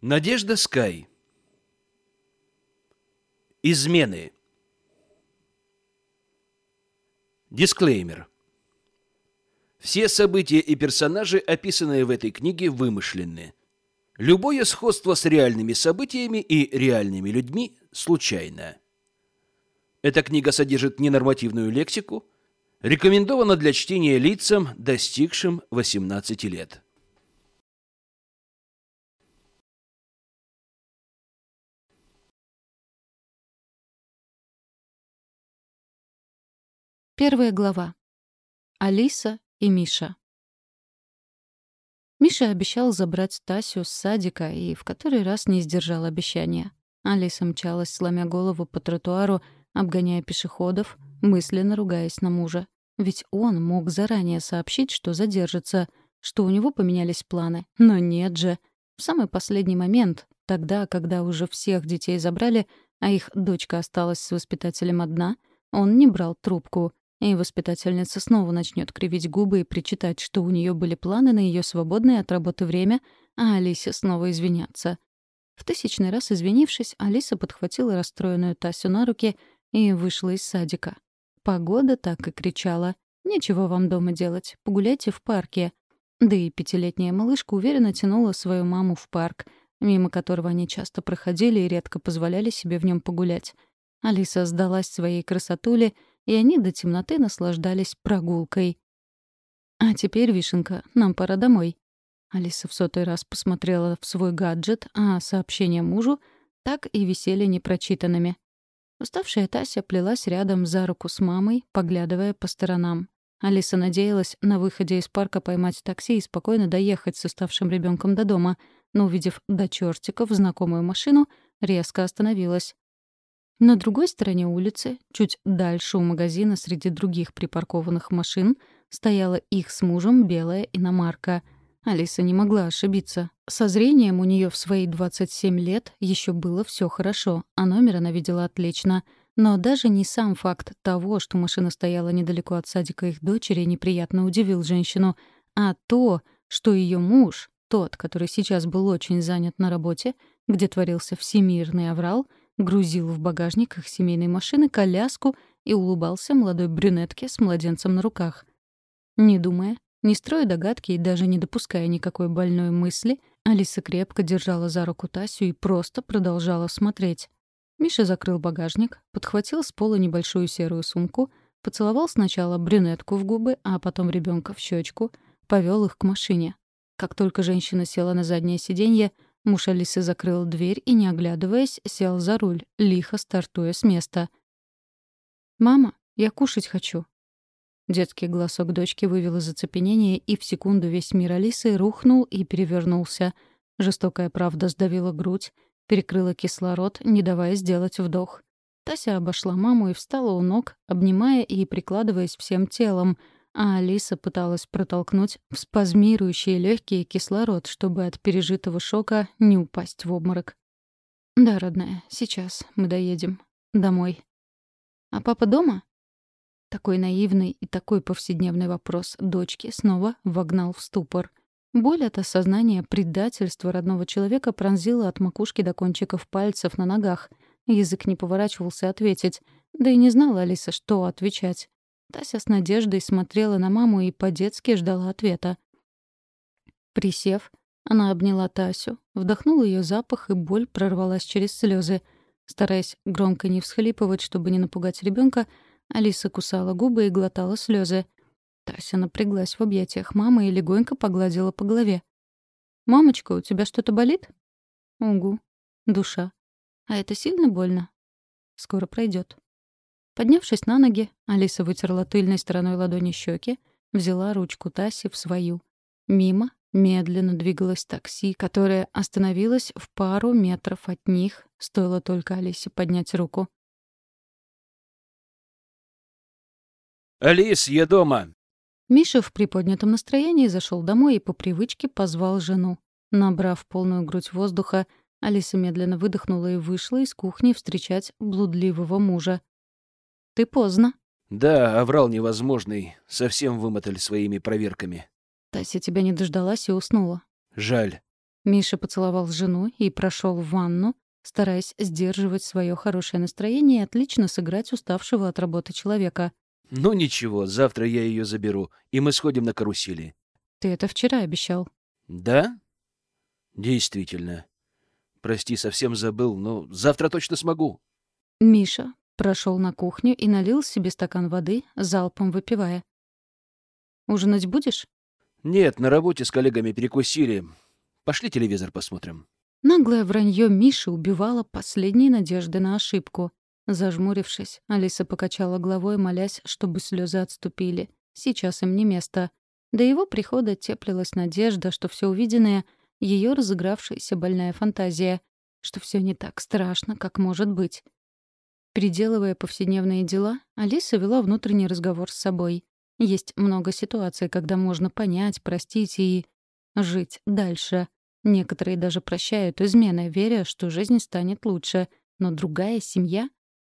Надежда Скай. Измены. Дисклеймер. Все события и персонажи, описанные в этой книге, вымышлены. Любое сходство с реальными событиями и реальными людьми случайно. Эта книга содержит ненормативную лексику, рекомендована для чтения лицам, достигшим 18 лет. Первая глава. Алиса и Миша. Миша обещал забрать Тасю с садика и в который раз не сдержал обещания. Алиса мчалась, сломя голову по тротуару, обгоняя пешеходов, мысленно ругаясь на мужа. Ведь он мог заранее сообщить, что задержится, что у него поменялись планы. Но нет же. В самый последний момент, тогда, когда уже всех детей забрали, а их дочка осталась с воспитателем одна, он не брал трубку — и воспитательница снова начнет кривить губы и причитать, что у нее были планы на ее свободное от работы время, а Алисе снова извиняться. В тысячный раз извинившись, Алиса подхватила расстроенную Тасю на руки и вышла из садика. Погода так и кричала. «Нечего вам дома делать, погуляйте в парке». Да и пятилетняя малышка уверенно тянула свою маму в парк, мимо которого они часто проходили и редко позволяли себе в нем погулять. Алиса сдалась своей красотуле — и они до темноты наслаждались прогулкой. «А теперь, Вишенка, нам пора домой». Алиса в сотый раз посмотрела в свой гаджет, а сообщения мужу так и висели непрочитанными. Уставшая Тася плелась рядом за руку с мамой, поглядывая по сторонам. Алиса надеялась на выходе из парка поймать такси и спокойно доехать с уставшим ребенком до дома, но, увидев до чертиков знакомую машину, резко остановилась. На другой стороне улицы, чуть дальше у магазина среди других припаркованных машин, стояла их с мужем белая иномарка. Алиса не могла ошибиться. Со зрением у нее в свои 27 лет еще было все хорошо, а номер она видела отлично. Но даже не сам факт того, что машина стояла недалеко от садика их дочери, неприятно удивил женщину, а то, что ее муж, тот, который сейчас был очень занят на работе, где творился всемирный аврал — грузил в багажник их семейной машины коляску и улыбался молодой брюнетке с младенцем на руках. Не думая, не строя догадки и даже не допуская никакой больной мысли, Алиса крепко держала за руку Тасю и просто продолжала смотреть. Миша закрыл багажник, подхватил с пола небольшую серую сумку, поцеловал сначала брюнетку в губы, а потом ребенка в щечку, повел их к машине. Как только женщина села на заднее сиденье, Муж Алисы закрыл дверь и, не оглядываясь, сел за руль, лихо стартуя с места. «Мама, я кушать хочу». Детский голосок дочки вывел из оцепенения, и в секунду весь мир Алисы рухнул и перевернулся. Жестокая правда сдавила грудь, перекрыла кислород, не давая сделать вдох. Тася обошла маму и встала у ног, обнимая и прикладываясь всем телом — а Алиса пыталась протолкнуть в спазмирующие легкие кислород, чтобы от пережитого шока не упасть в обморок. «Да, родная, сейчас мы доедем. Домой». «А папа дома?» Такой наивный и такой повседневный вопрос дочки снова вогнал в ступор. Боль от осознания предательства родного человека пронзила от макушки до кончиков пальцев на ногах. Язык не поворачивался ответить. Да и не знала Алиса, что отвечать. Тася с надеждой смотрела на маму и по-детски ждала ответа. Присев, она обняла Тасю, вдохнула ее запах, и боль прорвалась через слезы. Стараясь громко не всхлипывать, чтобы не напугать ребенка, Алиса кусала губы и глотала слезы. Тася напряглась в объятиях мамы и легонько погладила по голове. «Мамочка, у тебя что-то болит?» «Угу. Душа. А это сильно больно?» «Скоро пройдет. Поднявшись на ноги, Алиса вытерла тыльной стороной ладони щеки, взяла ручку Таси в свою. Мимо медленно двигалось такси, которое остановилось в пару метров от них, стоило только Алисе поднять руку. «Алис, я дома!» Миша в приподнятом настроении зашел домой и по привычке позвал жену. Набрав полную грудь воздуха, Алиса медленно выдохнула и вышла из кухни встречать блудливого мужа. «Ты поздно». «Да, оврал невозможный. Совсем вымотали своими проверками». Тася тебя не дождалась и уснула. «Жаль». Миша поцеловал жену и прошел в ванну, стараясь сдерживать свое хорошее настроение и отлично сыграть уставшего от работы человека. «Ну ничего, завтра я ее заберу, и мы сходим на карусели». «Ты это вчера обещал». «Да? Действительно. Прости, совсем забыл, но завтра точно смогу». Миша прошел на кухню и налил себе стакан воды, залпом выпивая. «Ужинать будешь?» «Нет, на работе с коллегами перекусили. Пошли телевизор посмотрим». Наглое вранье Миши убивало последние надежды на ошибку. Зажмурившись, Алиса покачала головой, молясь, чтобы слезы отступили. Сейчас им не место. До его прихода теплилась надежда, что все увиденное — ее разыгравшаяся больная фантазия, что все не так страшно, как может быть. Переделывая повседневные дела, Алиса вела внутренний разговор с собой. Есть много ситуаций, когда можно понять, простить и жить дальше. Некоторые даже прощают измены, веря, что жизнь станет лучше. Но другая семья?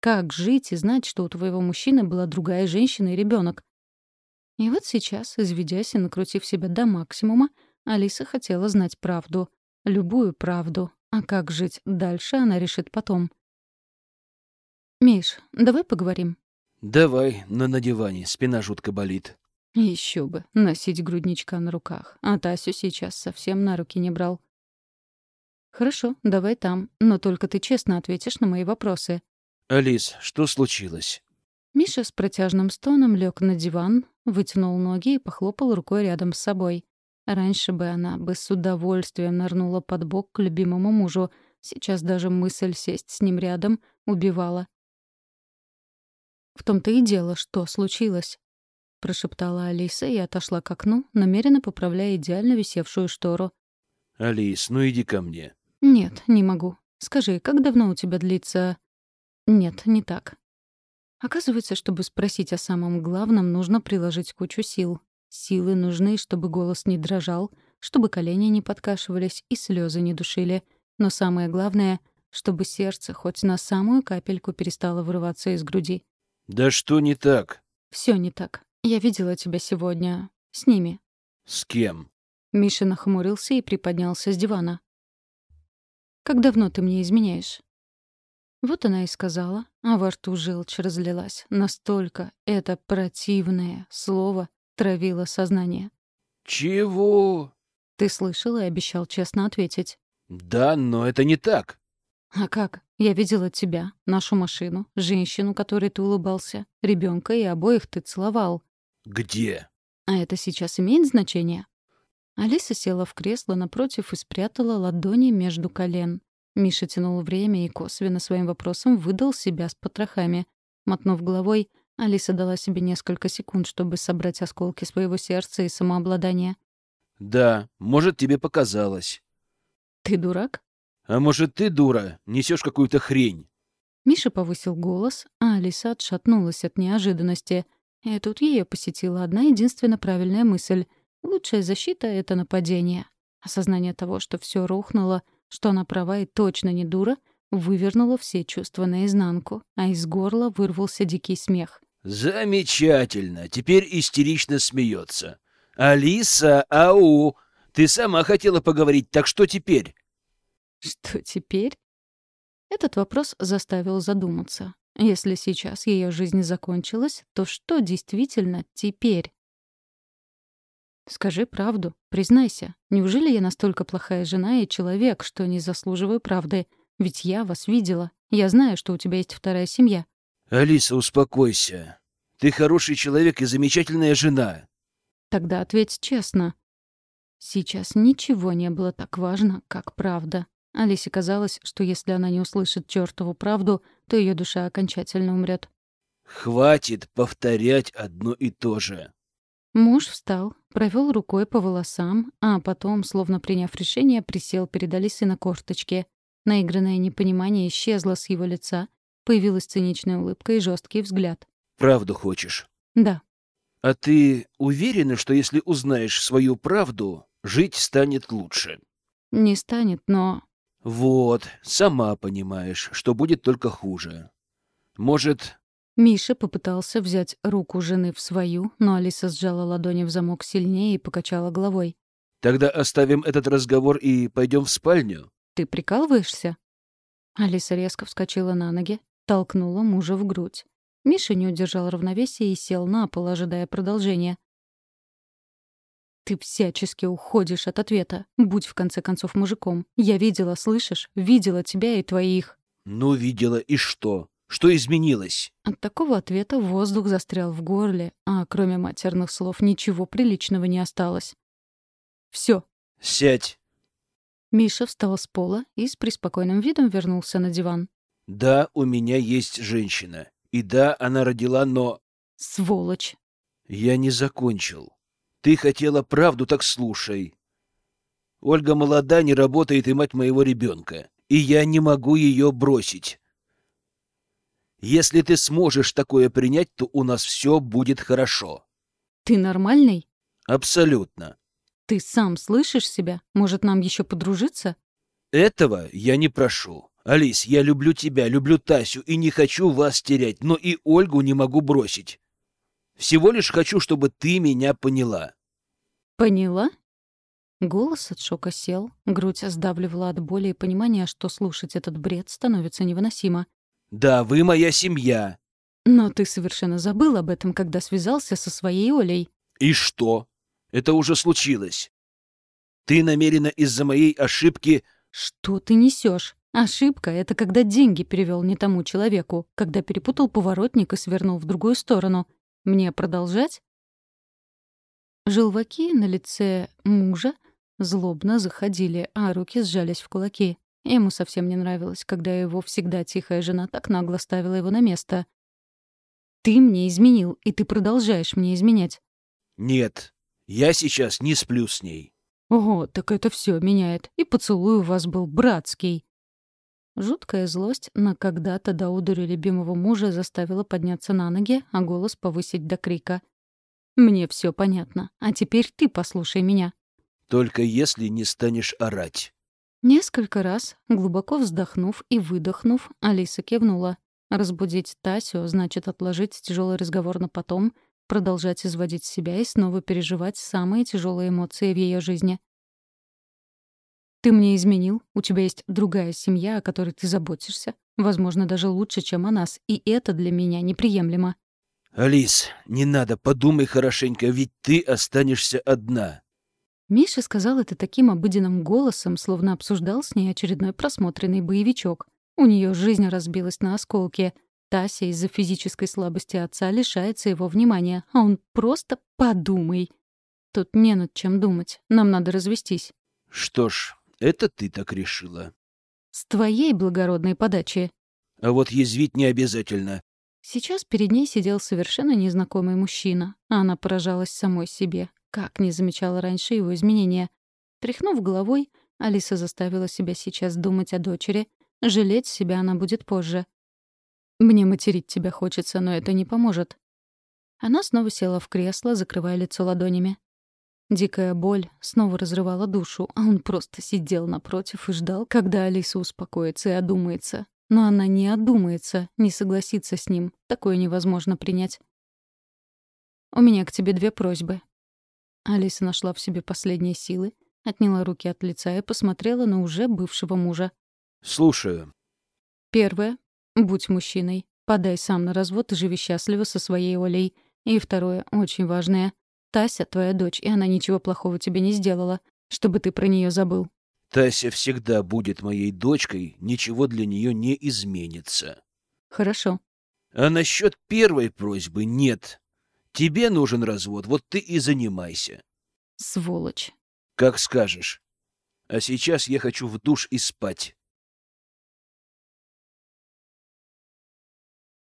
Как жить и знать, что у твоего мужчины была другая женщина и ребенок? И вот сейчас, изведясь и накрутив себя до максимума, Алиса хотела знать правду. Любую правду. А как жить дальше, она решит потом. «Миш, давай поговорим». «Давай, но на диване, спина жутко болит». Еще бы, носить грудничка на руках. А Тасю сейчас совсем на руки не брал. «Хорошо, давай там, но только ты честно ответишь на мои вопросы». «Алис, что случилось?» Миша с протяжным стоном лег на диван, вытянул ноги и похлопал рукой рядом с собой. Раньше бы она бы с удовольствием нырнула под бок к любимому мужу. Сейчас даже мысль сесть с ним рядом убивала. «В том-то и дело, что случилось», — прошептала Алиса и отошла к окну, намеренно поправляя идеально висевшую штору. «Алис, ну иди ко мне». «Нет, не могу. Скажи, как давно у тебя длится...» «Нет, не так». Оказывается, чтобы спросить о самом главном, нужно приложить кучу сил. Силы нужны, чтобы голос не дрожал, чтобы колени не подкашивались и слезы не душили. Но самое главное — чтобы сердце хоть на самую капельку перестало вырываться из груди. «Да что не так?» Все не так. Я видела тебя сегодня. С ними». «С кем?» Миша нахмурился и приподнялся с дивана. «Как давно ты мне изменяешь?» Вот она и сказала, а во рту желчь разлилась. Настолько это противное слово травило сознание. «Чего?» Ты слышал и обещал честно ответить. «Да, но это не так». «А как? Я видела тебя, нашу машину, женщину, которой ты улыбался, ребенка и обоих ты целовал». «Где?» «А это сейчас имеет значение?» Алиса села в кресло напротив и спрятала ладони между колен. Миша тянул время и косвенно своим вопросом выдал себя с потрохами. Мотнув головой, Алиса дала себе несколько секунд, чтобы собрать осколки своего сердца и самообладания. «Да, может, тебе показалось». «Ты дурак?» «А может, ты, дура, несешь какую-то хрень?» Миша повысил голос, а Алиса отшатнулась от неожиданности. И тут ее посетила одна единственно правильная мысль. Лучшая защита — это нападение. Осознание того, что все рухнуло, что она права и точно не дура, вывернуло все чувства наизнанку, а из горла вырвался дикий смех. «Замечательно! Теперь истерично смеется. Алиса, ау! Ты сама хотела поговорить, так что теперь?» Что теперь? Этот вопрос заставил задуматься. Если сейчас ее жизнь закончилась, то что действительно теперь? Скажи правду, признайся. Неужели я настолько плохая жена и человек, что не заслуживаю правды? Ведь я вас видела. Я знаю, что у тебя есть вторая семья. Алиса, успокойся. Ты хороший человек и замечательная жена. Тогда ответь честно. Сейчас ничего не было так важно, как правда. Алисе казалось, что если она не услышит чертову правду, то ее душа окончательно умрет. «Хватит повторять одно и то же». Муж встал, провел рукой по волосам, а потом, словно приняв решение, присел перед Алисой на корточке. Наигранное непонимание исчезло с его лица, появилась циничная улыбка и жесткий взгляд. «Правду хочешь?» «Да». «А ты уверена, что если узнаешь свою правду, жить станет лучше?» «Не станет, но вот, сама понимаешь, что будет только хуже. Может... Миша попытался взять руку жены в свою, но Алиса сжала ладони в замок сильнее и покачала головой. Тогда оставим этот разговор и пойдем в спальню. Ты прикалываешься? Алиса резко вскочила на ноги, толкнула мужа в грудь. Миша не удержал равновесия и сел на пол, ожидая продолжения. Ты всячески уходишь от ответа. Будь в конце концов мужиком. Я видела, слышишь? Видела тебя и твоих. Ну, видела, и что? Что изменилось? От такого ответа воздух застрял в горле, а кроме матерных слов ничего приличного не осталось. Все. Сядь. Миша встал с пола и с преспокойным видом вернулся на диван. Да, у меня есть женщина. И да, она родила, но... Сволочь. Я не закончил. Ты хотела правду, так слушай. Ольга молода, не работает и мать моего ребенка. И я не могу ее бросить. Если ты сможешь такое принять, то у нас все будет хорошо. Ты нормальный? Абсолютно. Ты сам слышишь себя? Может, нам еще подружиться? Этого я не прошу. Алис, я люблю тебя, люблю Тасю и не хочу вас терять, но и Ольгу не могу бросить. Всего лишь хочу, чтобы ты меня поняла. Поняла? Голос от шока сел, грудь сдавливала от боли и понимания, что слушать этот бред становится невыносимо. Да, вы моя семья. Но ты совершенно забыл об этом, когда связался со своей Олей. И что? Это уже случилось. Ты намерена из-за моей ошибки... Что ты несешь? Ошибка — это когда деньги перевел не тому человеку, когда перепутал поворотник и свернул в другую сторону. Мне продолжать? Желваки на лице мужа злобно заходили, а руки сжались в кулаки. Ему совсем не нравилось, когда его всегда тихая жена так нагло ставила его на место. «Ты мне изменил, и ты продолжаешь мне изменять». «Нет, я сейчас не сплю с ней». «Ого, так это все меняет. И поцелуй у вас был братский». Жуткая злость на когда-то до удури любимого мужа заставила подняться на ноги, а голос повысить до крика. «Мне все понятно. А теперь ты послушай меня». «Только если не станешь орать». Несколько раз, глубоко вздохнув и выдохнув, Алиса кивнула. Разбудить Тасю значит отложить тяжелый разговор на потом, продолжать изводить себя и снова переживать самые тяжелые эмоции в ее жизни. Ты мне изменил, у тебя есть другая семья, о которой ты заботишься. Возможно, даже лучше, чем о нас, и это для меня неприемлемо. Алис, не надо, подумай хорошенько, ведь ты останешься одна. Миша сказал это таким обыденным голосом, словно обсуждал с ней очередной просмотренный боевичок. У нее жизнь разбилась на осколки. Тася из-за физической слабости отца лишается его внимания, а он просто подумай. Тут не над чем думать, нам надо развестись. Что ж, это ты так решила. С твоей благородной подачи. А вот язвить не обязательно. Сейчас перед ней сидел совершенно незнакомый мужчина, а она поражалась самой себе. Как не замечала раньше его изменения. Тряхнув головой, Алиса заставила себя сейчас думать о дочери. Жалеть себя она будет позже. «Мне материть тебя хочется, но это не поможет». Она снова села в кресло, закрывая лицо ладонями. Дикая боль снова разрывала душу, а он просто сидел напротив и ждал, когда Алиса успокоится и одумается. Но она не одумается, не согласится с ним. Такое невозможно принять. «У меня к тебе две просьбы». Алиса нашла в себе последние силы, отняла руки от лица и посмотрела на уже бывшего мужа. «Слушаю». «Первое. Будь мужчиной. Подай сам на развод и живи счастливо со своей Олей. И второе, очень важное. Тася твоя дочь, и она ничего плохого тебе не сделала, чтобы ты про нее забыл. Тася всегда будет моей дочкой, ничего для нее не изменится. Хорошо. А насчет первой просьбы нет. Тебе нужен развод, вот ты и занимайся. Сволочь. Как скажешь. А сейчас я хочу в душ и спать.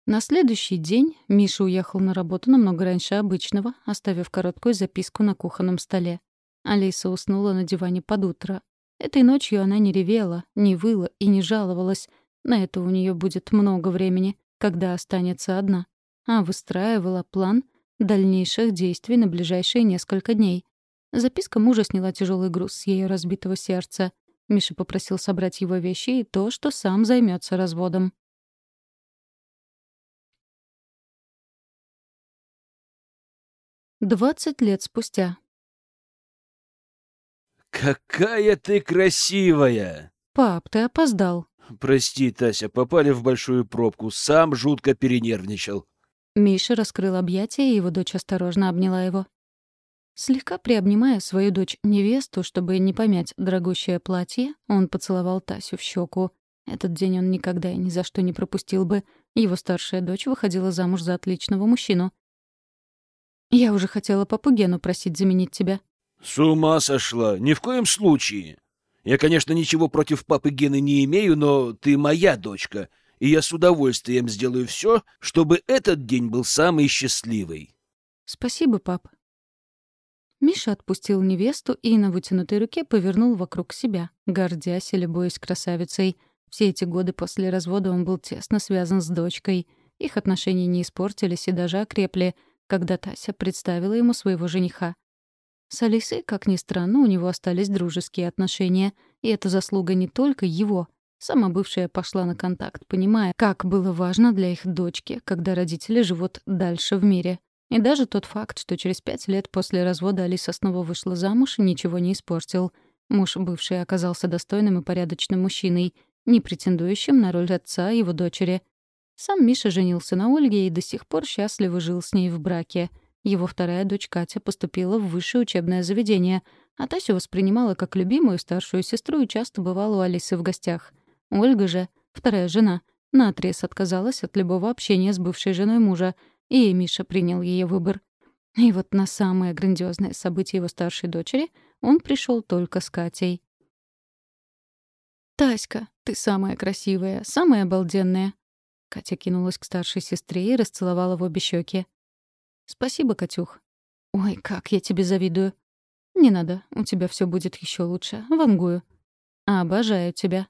На следующий день Миша уехал на работу намного раньше обычного, оставив короткую записку на кухонном столе. Алиса уснула на диване под утро. Этой ночью она не ревела, не выла и не жаловалась. На это у нее будет много времени, когда останется одна. А выстраивала план дальнейших действий на ближайшие несколько дней. Записка мужа сняла тяжелый груз с ее разбитого сердца. Миша попросил собрать его вещи и то, что сам займется разводом. Двадцать лет спустя. «Какая ты красивая!» «Пап, ты опоздал». «Прости, Тася, попали в большую пробку. Сам жутко перенервничал». Миша раскрыл объятия, и его дочь осторожно обняла его. Слегка приобнимая свою дочь-невесту, чтобы не помять дорогущее платье, он поцеловал Тасю в щеку. Этот день он никогда и ни за что не пропустил бы. Его старшая дочь выходила замуж за отличного мужчину. «Я уже хотела папу Гену просить заменить тебя». «С ума сошла! Ни в коем случае! Я, конечно, ничего против папы Гены не имею, но ты моя дочка, и я с удовольствием сделаю все, чтобы этот день был самый счастливый». «Спасибо, пап». Миша отпустил невесту и на вытянутой руке повернул вокруг себя, гордясь и любуясь красавицей — все эти годы после развода он был тесно связан с дочкой. Их отношения не испортились и даже окрепли, когда Тася представила ему своего жениха. С Алисой, как ни странно, у него остались дружеские отношения, и это заслуга не только его. Сама бывшая пошла на контакт, понимая, как было важно для их дочки, когда родители живут дальше в мире. И даже тот факт, что через пять лет после развода Алиса снова вышла замуж, ничего не испортил. Муж бывший оказался достойным и порядочным мужчиной — не претендующим на роль отца его дочери. Сам Миша женился на Ольге и до сих пор счастливо жил с ней в браке. Его вторая дочь Катя поступила в высшее учебное заведение, а Тасю воспринимала как любимую старшую сестру и часто бывала у Алисы в гостях. Ольга же, вторая жена, наотрез отказалась от любого общения с бывшей женой мужа, и Миша принял ее выбор. И вот на самое грандиозное событие его старшей дочери он пришел только с Катей. «Таська, ты самая красивая, самая обалденная». Катя кинулась к старшей сестре и расцеловала в обе щеки. «Спасибо, Катюх». «Ой, как я тебе завидую». «Не надо, у тебя все будет еще лучше. Вангую». «Обожаю тебя».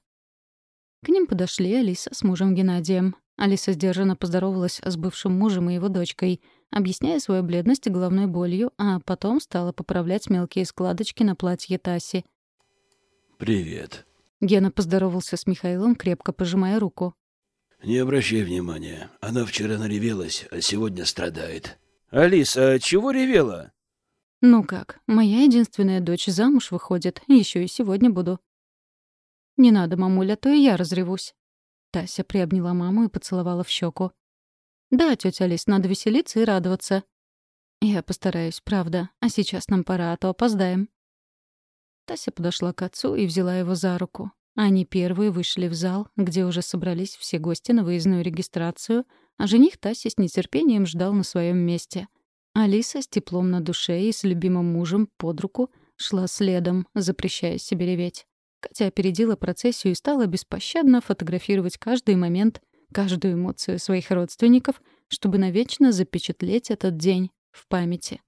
К ним подошли Алиса с мужем Геннадием. Алиса сдержанно поздоровалась с бывшим мужем и его дочкой, объясняя свою бледность головной болью, а потом стала поправлять мелкие складочки на платье Таси. «Привет», Гена поздоровался с Михаилом, крепко пожимая руку. «Не обращай внимания. Она вчера наревелась, а сегодня страдает». «Алиса, а чего ревела?» «Ну как, моя единственная дочь замуж выходит, еще и сегодня буду». «Не надо, мамуля, то и я разревусь». Тася приобняла маму и поцеловала в щеку. «Да, тетя Алис, надо веселиться и радоваться». «Я постараюсь, правда. А сейчас нам пора, а то опоздаем». Тася подошла к отцу и взяла его за руку. Они первые вышли в зал, где уже собрались все гости на выездную регистрацию, а жених Таси с нетерпением ждал на своем месте. Алиса с теплом на душе и с любимым мужем под руку шла следом, запрещая себе реветь. Катя опередила процессию и стала беспощадно фотографировать каждый момент, каждую эмоцию своих родственников, чтобы навечно запечатлеть этот день в памяти.